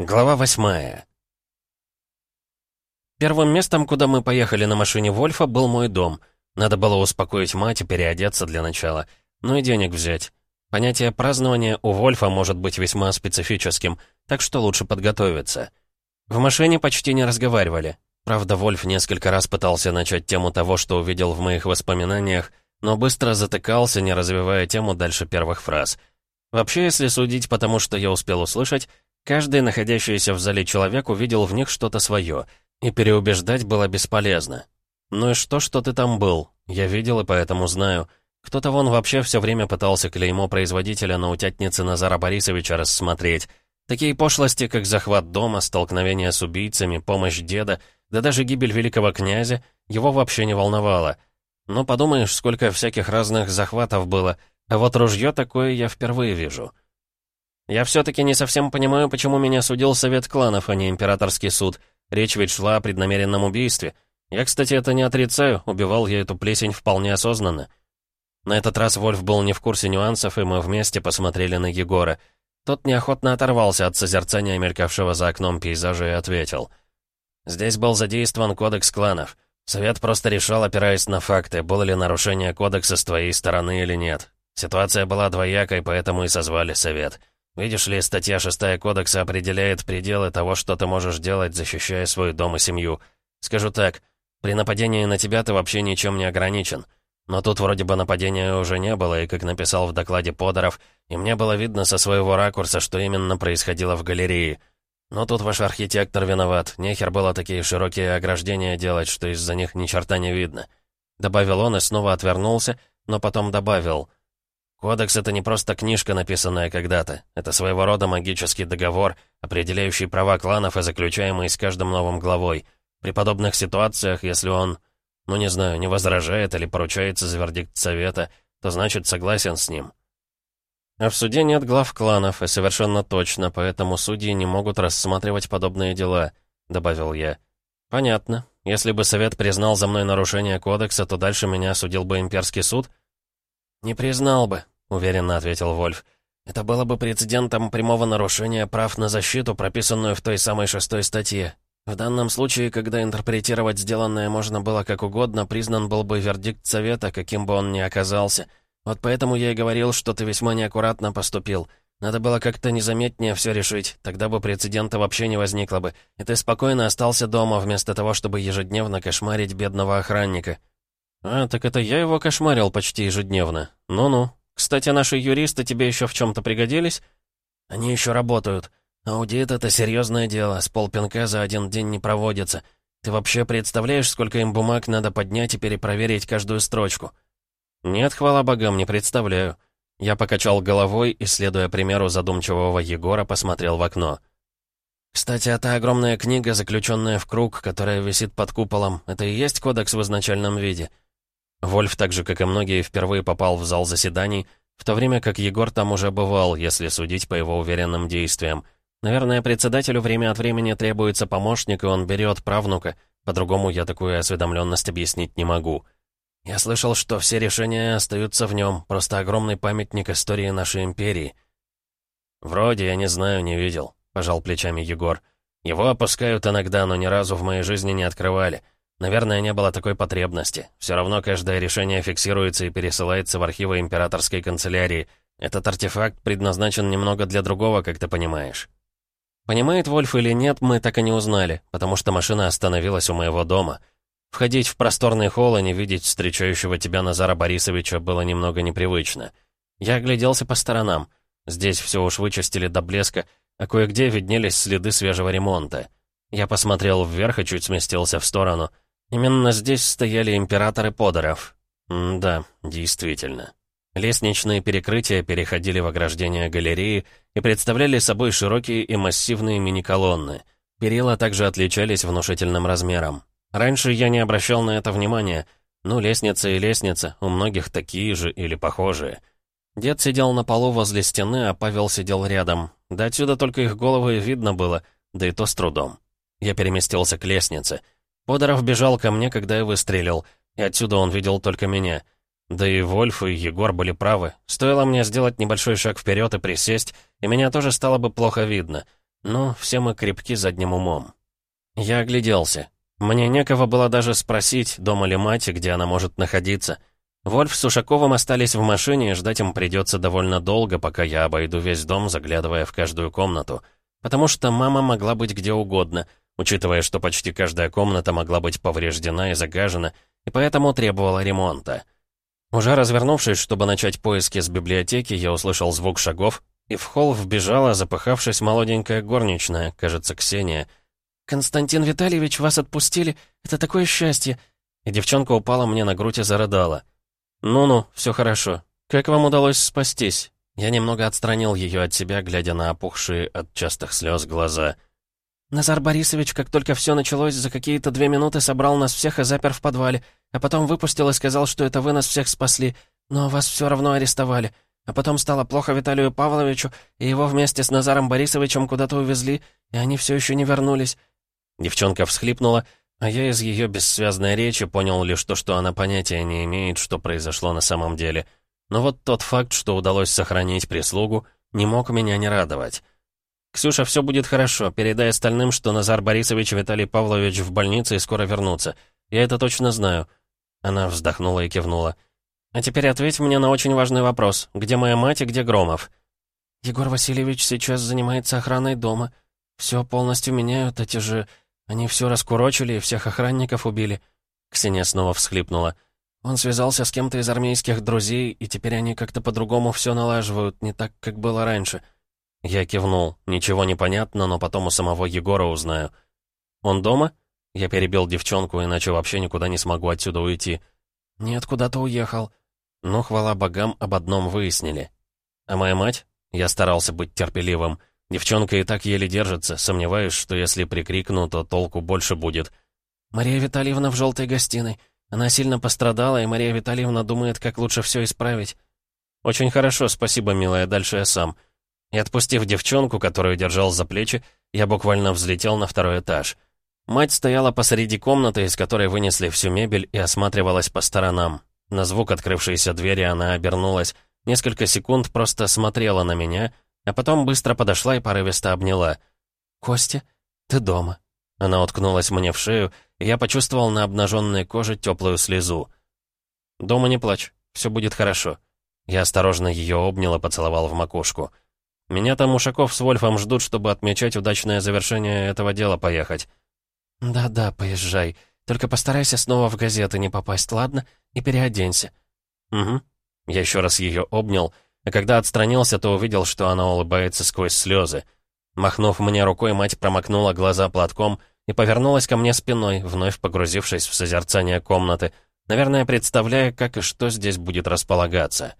Глава восьмая. Первым местом, куда мы поехали на машине Вольфа, был мой дом. Надо было успокоить мать и переодеться для начала. Ну и денег взять. Понятие празднования у Вольфа может быть весьма специфическим, так что лучше подготовиться. В машине почти не разговаривали. Правда, Вольф несколько раз пытался начать тему того, что увидел в моих воспоминаниях, но быстро затыкался, не развивая тему дальше первых фраз. Вообще, если судить по тому, что я успел услышать, Каждый находящийся в зале человек увидел в них что-то свое, и переубеждать было бесполезно. «Ну и что, что ты там был? Я видел и поэтому знаю. Кто-то вон вообще все время пытался клеймо производителя на утятнице Назара Борисовича рассмотреть. Такие пошлости, как захват дома, столкновение с убийцами, помощь деда, да даже гибель великого князя, его вообще не волновало. Но подумаешь, сколько всяких разных захватов было, а вот ружье такое я впервые вижу». Я все-таки не совсем понимаю, почему меня судил Совет кланов, а не Императорский суд. Речь ведь шла о преднамеренном убийстве. Я, кстати, это не отрицаю, убивал я эту плесень вполне осознанно. На этот раз Вольф был не в курсе нюансов, и мы вместе посмотрели на Егора. Тот неохотно оторвался от созерцания мелькавшего за окном пейзажа и ответил. «Здесь был задействован кодекс кланов. Совет просто решал, опираясь на факты, было ли нарушение кодекса с твоей стороны или нет. Ситуация была двоякой, поэтому и созвали совет». Видишь ли, статья 6 Кодекса определяет пределы того, что ты можешь делать, защищая свой дом и семью. Скажу так, при нападении на тебя ты вообще ничем не ограничен. Но тут вроде бы нападения уже не было, и, как написал в докладе Подоров, и мне было видно со своего ракурса, что именно происходило в галерее. Но тут ваш архитектор виноват. Нехер было такие широкие ограждения делать, что из-за них ни черта не видно. Добавил он и снова отвернулся, но потом добавил — Кодекс — это не просто книжка, написанная когда-то. Это своего рода магический договор, определяющий права кланов и заключаемый с каждым новым главой. При подобных ситуациях, если он, ну не знаю, не возражает или поручается за вердикт совета, то значит согласен с ним. А в суде нет глав кланов, и совершенно точно, поэтому судьи не могут рассматривать подобные дела, добавил я. Понятно. Если бы совет признал за мной нарушение кодекса, то дальше меня осудил бы имперский суд? Не признал бы, — уверенно ответил Вольф. «Это было бы прецедентом прямого нарушения прав на защиту, прописанную в той самой шестой статье. В данном случае, когда интерпретировать сделанное можно было как угодно, признан был бы вердикт совета, каким бы он ни оказался. Вот поэтому я и говорил, что ты весьма неаккуратно поступил. Надо было как-то незаметнее все решить, тогда бы прецедента вообще не возникло бы, и ты спокойно остался дома, вместо того, чтобы ежедневно кошмарить бедного охранника». «А, так это я его кошмарил почти ежедневно. Ну-ну, кстати, наши юристы тебе еще в чем-то пригодились?» «Они еще работают. Аудит — это серьезное дело, с полпинка за один день не проводится. Ты вообще представляешь, сколько им бумаг надо поднять и перепроверить каждую строчку?» «Нет, хвала богам, не представляю». Я покачал головой и, следуя примеру задумчивого Егора, посмотрел в окно. «Кстати, а огромная книга, заключенная в круг, которая висит под куполом, это и есть кодекс в изначальном виде?» Вольф, так же как и многие, впервые попал в зал заседаний, в то время как Егор там уже бывал, если судить по его уверенным действиям. Наверное, председателю время от времени требуется помощник, и он берет правнука. По-другому я такую осведомленность объяснить не могу. Я слышал, что все решения остаются в нем, просто огромный памятник истории нашей империи. «Вроде, я не знаю, не видел», — пожал плечами Егор. «Его опускают иногда, но ни разу в моей жизни не открывали». Наверное, не было такой потребности. Все равно каждое решение фиксируется и пересылается в архивы императорской канцелярии. Этот артефакт предназначен немного для другого, как ты понимаешь. Понимает Вольф или нет, мы так и не узнали, потому что машина остановилась у моего дома. Входить в просторный холл и не видеть встречающего тебя Назара Борисовича было немного непривычно. Я огляделся по сторонам. Здесь все уж вычистили до блеска, а кое-где виднелись следы свежего ремонта. Я посмотрел вверх и чуть сместился в сторону — Именно здесь стояли императоры Подоров. М да, действительно. Лестничные перекрытия переходили в ограждение галереи и представляли собой широкие и массивные мини-колонны. Перила также отличались внушительным размером. Раньше я не обращал на это внимания. Ну, лестница и лестница, у многих такие же или похожие. Дед сидел на полу возле стены, а Павел сидел рядом. До отсюда только их головы видно было, да и то с трудом. Я переместился к лестнице — Подоров бежал ко мне, когда я выстрелил, и отсюда он видел только меня. Да и Вольф и Егор были правы. Стоило мне сделать небольшой шаг вперед и присесть, и меня тоже стало бы плохо видно. Ну, все мы крепки задним умом. Я огляделся. Мне некого было даже спросить, дома ли мать и где она может находиться. Вольф с Ушаковым остались в машине, и ждать им придется довольно долго, пока я обойду весь дом, заглядывая в каждую комнату. Потому что мама могла быть где угодно, учитывая, что почти каждая комната могла быть повреждена и загажена, и поэтому требовала ремонта. Уже развернувшись, чтобы начать поиски с библиотеки, я услышал звук шагов, и в холл вбежала, запыхавшись, молоденькая горничная, кажется, Ксения. «Константин Витальевич, вас отпустили? Это такое счастье!» И девчонка упала мне на грудь и зарыдала. «Ну-ну, все хорошо. Как вам удалось спастись?» Я немного отстранил ее от себя, глядя на опухшие от частых слез глаза. «Назар Борисович, как только все началось, за какие-то две минуты собрал нас всех и запер в подвале, а потом выпустил и сказал, что это вы нас всех спасли, но вас все равно арестовали. А потом стало плохо Виталию Павловичу, и его вместе с Назаром Борисовичем куда-то увезли, и они все еще не вернулись». Девчонка всхлипнула, а я из ее бессвязной речи понял лишь то, что она понятия не имеет, что произошло на самом деле. Но вот тот факт, что удалось сохранить прислугу, не мог меня не радовать. «Ксюша, все будет хорошо. Передай остальным, что Назар Борисович и Виталий Павлович в больнице и скоро вернутся. Я это точно знаю». Она вздохнула и кивнула. «А теперь ответь мне на очень важный вопрос. Где моя мать и где Громов?» «Егор Васильевич сейчас занимается охраной дома. Все полностью меняют, эти же... Они все раскурочили и всех охранников убили». Ксения снова всхлипнула. «Он связался с кем-то из армейских друзей, и теперь они как-то по-другому все налаживают, не так, как было раньше». Я кивнул. Ничего не понятно, но потом у самого Егора узнаю. «Он дома?» Я перебил девчонку, иначе вообще никуда не смогу отсюда уйти. «Нет, куда-то уехал». Ну, хвала богам, об одном выяснили. «А моя мать?» Я старался быть терпеливым. Девчонка и так еле держится, сомневаюсь, что если прикрикну, то толку больше будет. «Мария Витальевна в желтой гостиной. Она сильно пострадала, и Мария Витальевна думает, как лучше все исправить». «Очень хорошо, спасибо, милая, дальше я сам». И отпустив девчонку, которую держал за плечи, я буквально взлетел на второй этаж. Мать стояла посреди комнаты, из которой вынесли всю мебель, и осматривалась по сторонам. На звук открывшейся двери она обернулась, несколько секунд просто смотрела на меня, а потом быстро подошла и порывисто обняла. «Костя, ты дома». Она уткнулась мне в шею, и я почувствовал на обнаженной коже теплую слезу. «Дома не плачь, все будет хорошо». Я осторожно ее обнял и поцеловал в макушку. Меня там Ушаков с Вольфом ждут, чтобы отмечать удачное завершение этого дела поехать». «Да-да, поезжай. Только постарайся снова в газеты не попасть, ладно? И переоденься». «Угу». Я еще раз ее обнял, а когда отстранился, то увидел, что она улыбается сквозь слезы. Махнув мне рукой, мать промокнула глаза платком и повернулась ко мне спиной, вновь погрузившись в созерцание комнаты, наверное, представляя, как и что здесь будет располагаться.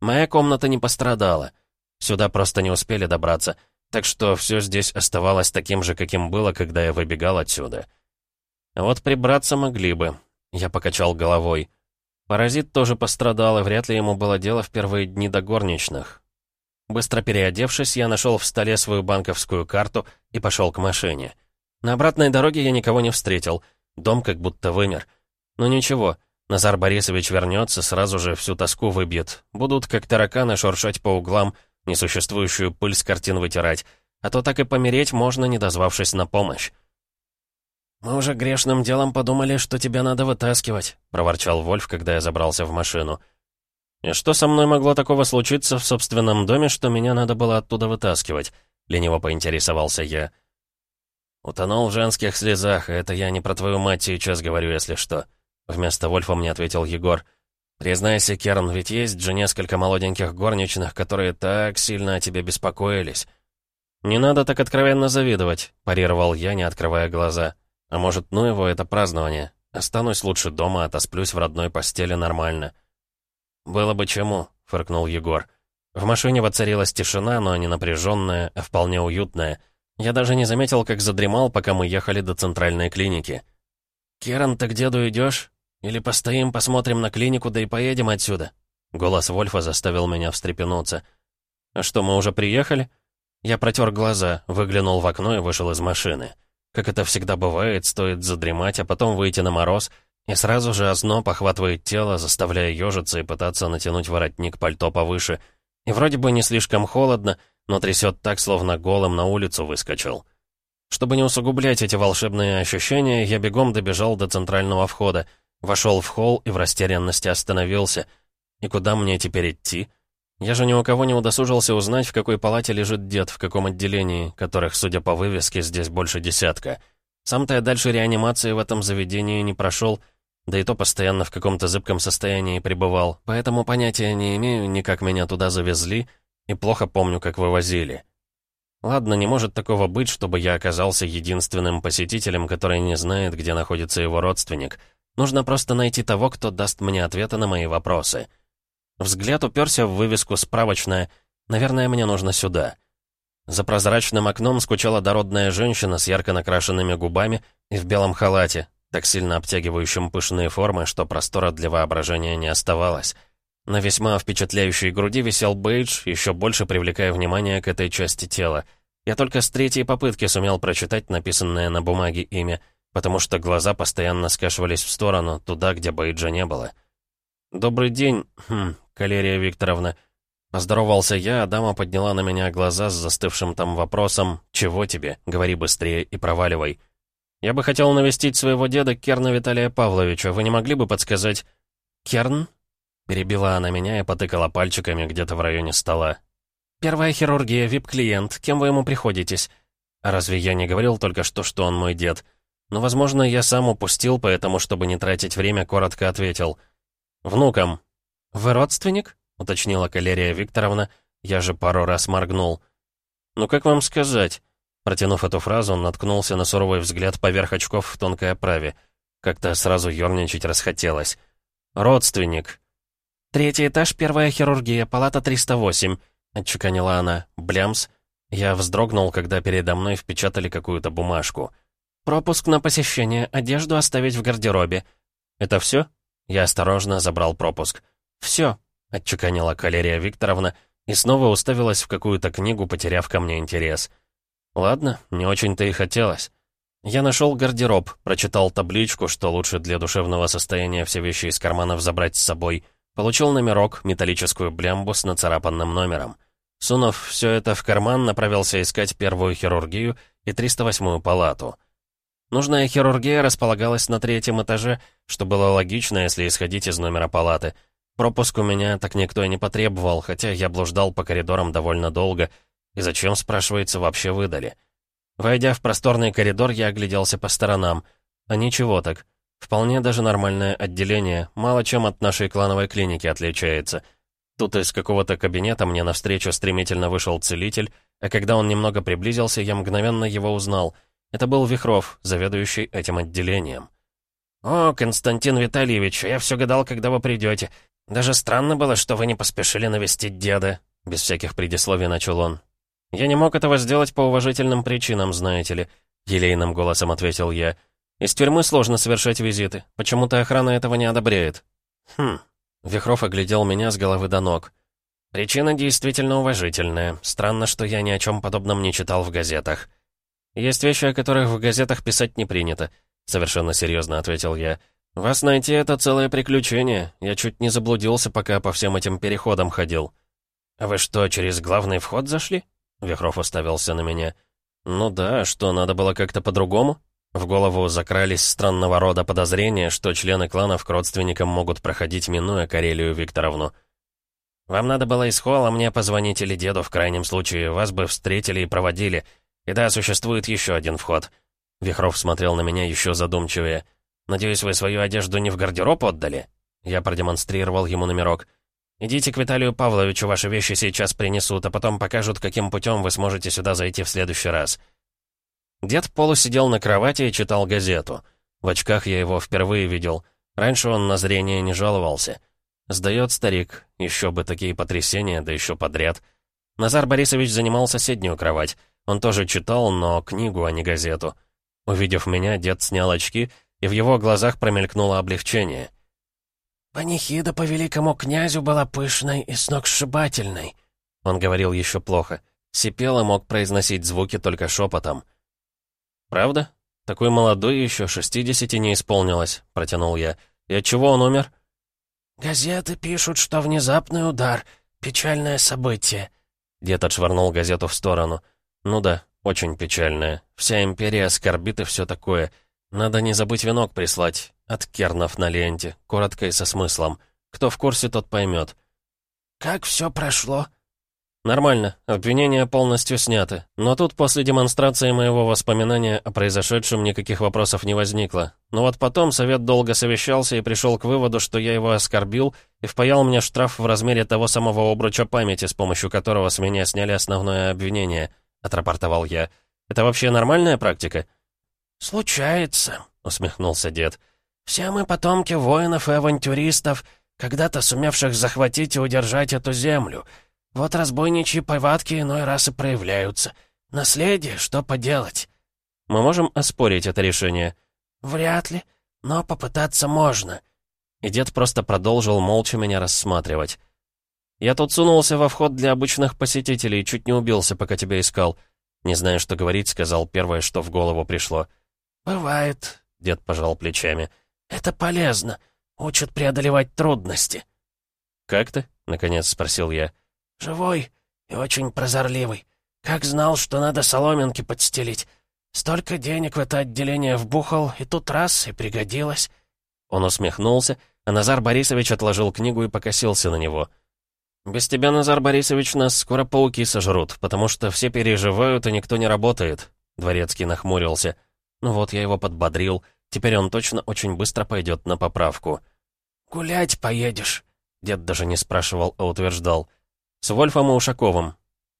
Моя комната не пострадала. Сюда просто не успели добраться, так что все здесь оставалось таким же, каким было, когда я выбегал отсюда. вот прибраться могли бы. Я покачал головой. Паразит тоже пострадал, и вряд ли ему было дело в первые дни до горничных. Быстро переодевшись, я нашел в столе свою банковскую карту и пошел к машине. На обратной дороге я никого не встретил. Дом как будто вымер. Но ничего, Назар Борисович вернется, сразу же всю тоску выбьет. Будут как тараканы шуршать по углам, несуществующую пыль с картин вытирать, а то так и помереть можно, не дозвавшись на помощь. «Мы уже грешным делом подумали, что тебя надо вытаскивать», — проворчал Вольф, когда я забрался в машину. «И что со мной могло такого случиться в собственном доме, что меня надо было оттуда вытаскивать?» — лениво поинтересовался я. «Утонул в женских слезах, это я не про твою мать сейчас говорю, если что», — вместо Вольфа мне ответил Егор. «Признайся, Керн, ведь есть же несколько молоденьких горничных, которые так сильно о тебе беспокоились». «Не надо так откровенно завидовать», — парировал я, не открывая глаза. «А может, ну его, это празднование. Останусь лучше дома, отосплюсь в родной постели нормально». «Было бы чему», — фыркнул Егор. В машине воцарилась тишина, но не напряженная, а вполне уютная. Я даже не заметил, как задремал, пока мы ехали до центральной клиники. «Керан, ты к деду идешь? Или постоим, посмотрим на клинику, да и поедем отсюда?» Голос Вольфа заставил меня встрепенуться. «А что, мы уже приехали?» Я протер глаза, выглянул в окно и вышел из машины. Как это всегда бывает, стоит задремать, а потом выйти на мороз, и сразу же озноб охватывает тело, заставляя ежиться и пытаться натянуть воротник пальто повыше. И вроде бы не слишком холодно, но трясет так, словно голым на улицу выскочил. Чтобы не усугублять эти волшебные ощущения, я бегом добежал до центрального входа, вошел в холл и в растерянности остановился. И куда мне теперь идти? Я же ни у кого не удосужился узнать, в какой палате лежит дед, в каком отделении, которых, судя по вывеске, здесь больше десятка. Сам-то я дальше реанимации в этом заведении не прошел, да и то постоянно в каком-то зыбком состоянии пребывал, поэтому понятия не имею ни как меня туда завезли, и плохо помню, как вывозили. Ладно, не может такого быть, чтобы я оказался единственным посетителем, который не знает, где находится его родственник. Нужно просто найти того, кто даст мне ответы на мои вопросы. Взгляд уперся в вывеску «Справочная». Наверное, мне нужно сюда. За прозрачным окном скучала дородная женщина с ярко накрашенными губами и в белом халате, так сильно обтягивающим пышные формы, что простора для воображения не оставалось. На весьма впечатляющей груди висел бейдж, еще больше привлекая внимание к этой части тела. Я только с третьей попытки сумел прочитать написанное на бумаге имя, потому что глаза постоянно скашивались в сторону, туда, где бейджа не было. «Добрый день, хм, Калерия Викторовна». Поздоровался я, а дама подняла на меня глаза с застывшим там вопросом «Чего тебе? Говори быстрее и проваливай». «Я бы хотел навестить своего деда Керна Виталия Павловича. Вы не могли бы подсказать...» «Керн?» Перебила она меня и потыкала пальчиками где-то в районе стола. «Первая хирургия, вип-клиент. Кем вы ему приходитесь?» «А разве я не говорил только что, что он мой дед?» Но, возможно, я сам упустил, поэтому, чтобы не тратить время, коротко ответил. «Внукам». «Вы родственник?» — уточнила Калерия Викторовна. Я же пару раз моргнул. «Ну, как вам сказать?» Протянув эту фразу, он наткнулся на суровый взгляд поверх очков в тонкой оправе. Как-то сразу ерничать расхотелось. «Родственник». «Третий этаж, первая хирургия, палата 308», — отчеканила она. «Блямс». Я вздрогнул, когда передо мной впечатали какую-то бумажку. «Пропуск на посещение, одежду оставить в гардеробе». «Это все?» Я осторожно забрал пропуск. «Все», — отчеканила Калерия Викторовна и снова уставилась в какую-то книгу, потеряв ко мне интерес. «Ладно, не очень-то и хотелось». Я нашел гардероб, прочитал табличку, что лучше для душевного состояния все вещи из карманов забрать с собой — Получил номерок, металлическую блямбу с нацарапанным номером. Сунув все это в карман, направился искать первую хирургию и 308-ю палату. Нужная хирургия располагалась на третьем этаже, что было логично, если исходить из номера палаты. Пропуск у меня так никто и не потребовал, хотя я блуждал по коридорам довольно долго. И зачем, спрашивается, вообще выдали? Войдя в просторный коридор, я огляделся по сторонам. А ничего так. Вполне даже нормальное отделение, мало чем от нашей клановой клиники отличается. Тут из какого-то кабинета мне навстречу стремительно вышел целитель, а когда он немного приблизился, я мгновенно его узнал. Это был Вихров, заведующий этим отделением. «О, Константин Витальевич, я все гадал, когда вы придете. Даже странно было, что вы не поспешили навестить деда», — без всяких предисловий начал он. «Я не мог этого сделать по уважительным причинам, знаете ли», — елейным голосом ответил я. Из тюрьмы сложно совершать визиты. Почему-то охрана этого не одобряет. Хм. Вихров оглядел меня с головы до ног. Причина действительно уважительная. Странно, что я ни о чем подобном не читал в газетах. Есть вещи, о которых в газетах писать не принято. Совершенно серьезно ответил я. Вас найти — это целое приключение. Я чуть не заблудился, пока по всем этим переходам ходил. А вы что, через главный вход зашли? Вихров уставился на меня. Ну да, что, надо было как-то по-другому? В голову закрались странного рода подозрения, что члены кланов к родственникам могут проходить, минуя Карелию Викторовну. «Вам надо было из холла мне позвонить или деду, в крайнем случае, вас бы встретили и проводили. И да, существует еще один вход». Вихров смотрел на меня еще задумчивее. «Надеюсь, вы свою одежду не в гардероб отдали?» Я продемонстрировал ему номерок. «Идите к Виталию Павловичу, ваши вещи сейчас принесут, а потом покажут, каким путем вы сможете сюда зайти в следующий раз». Дед полусидел на кровати и читал газету. В очках я его впервые видел. Раньше он на зрение не жаловался. Сдает старик. Еще бы такие потрясения, да еще подряд. Назар Борисович занимал соседнюю кровать. Он тоже читал, но книгу, а не газету. Увидев меня, дед снял очки, и в его глазах промелькнуло облегчение. «Панихида по великому князю была пышной и сногсшибательной», — он говорил еще плохо. Сипел и мог произносить звуки только шепотом. «Правда? Такой молодой еще, шестидесяти не исполнилось», — протянул я. «И от чего он умер?» «Газеты пишут, что внезапный удар, печальное событие». Дед отшвырнул газету в сторону. «Ну да, очень печальная. Вся империя скорбит и все такое. Надо не забыть венок прислать. От кернов на ленте, коротко и со смыслом. Кто в курсе, тот поймет». «Как все прошло?» «Нормально. Обвинения полностью сняты. Но тут после демонстрации моего воспоминания о произошедшем никаких вопросов не возникло. Но вот потом совет долго совещался и пришел к выводу, что я его оскорбил и впаял мне штраф в размере того самого обруча памяти, с помощью которого с меня сняли основное обвинение», — отрапортовал я. «Это вообще нормальная практика?» «Случается», — усмехнулся дед. «Все мы потомки воинов и авантюристов, когда-то сумевших захватить и удержать эту землю». Вот разбойничьи повадки иной раз и проявляются. Наследие, что поделать? Мы можем оспорить это решение? Вряд ли, но попытаться можно. И дед просто продолжил молча меня рассматривать. Я тут сунулся во вход для обычных посетителей, чуть не убился, пока тебя искал. Не знаю, что говорить, сказал первое, что в голову пришло. «Бывает», — дед пожал плечами. «Это полезно. Учат преодолевать трудности». «Как ты?» — наконец спросил я. Живой и очень прозорливый. Как знал, что надо соломинки подстелить. Столько денег в это отделение вбухал, и тут раз, и пригодилось». Он усмехнулся, а Назар Борисович отложил книгу и покосился на него. «Без тебя, Назар Борисович, нас скоро пауки сожрут, потому что все переживают, и никто не работает». Дворецкий нахмурился. «Ну вот, я его подбодрил. Теперь он точно очень быстро пойдет на поправку». «Гулять поедешь?» Дед даже не спрашивал, а утверждал. «С Вольфом и Ушаковым».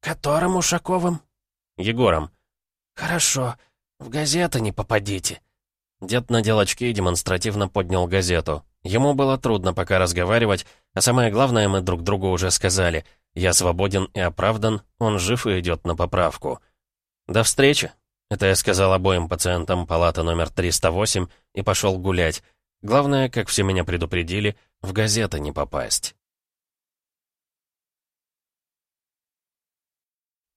«Которым Ушаковым?» «Егором». «Хорошо. В газеты не попадите». Дед надел очки и демонстративно поднял газету. Ему было трудно пока разговаривать, а самое главное мы друг другу уже сказали. Я свободен и оправдан, он жив и идет на поправку. «До встречи!» Это я сказал обоим пациентам палаты номер 308 и пошел гулять. Главное, как все меня предупредили, в газеты не попасть.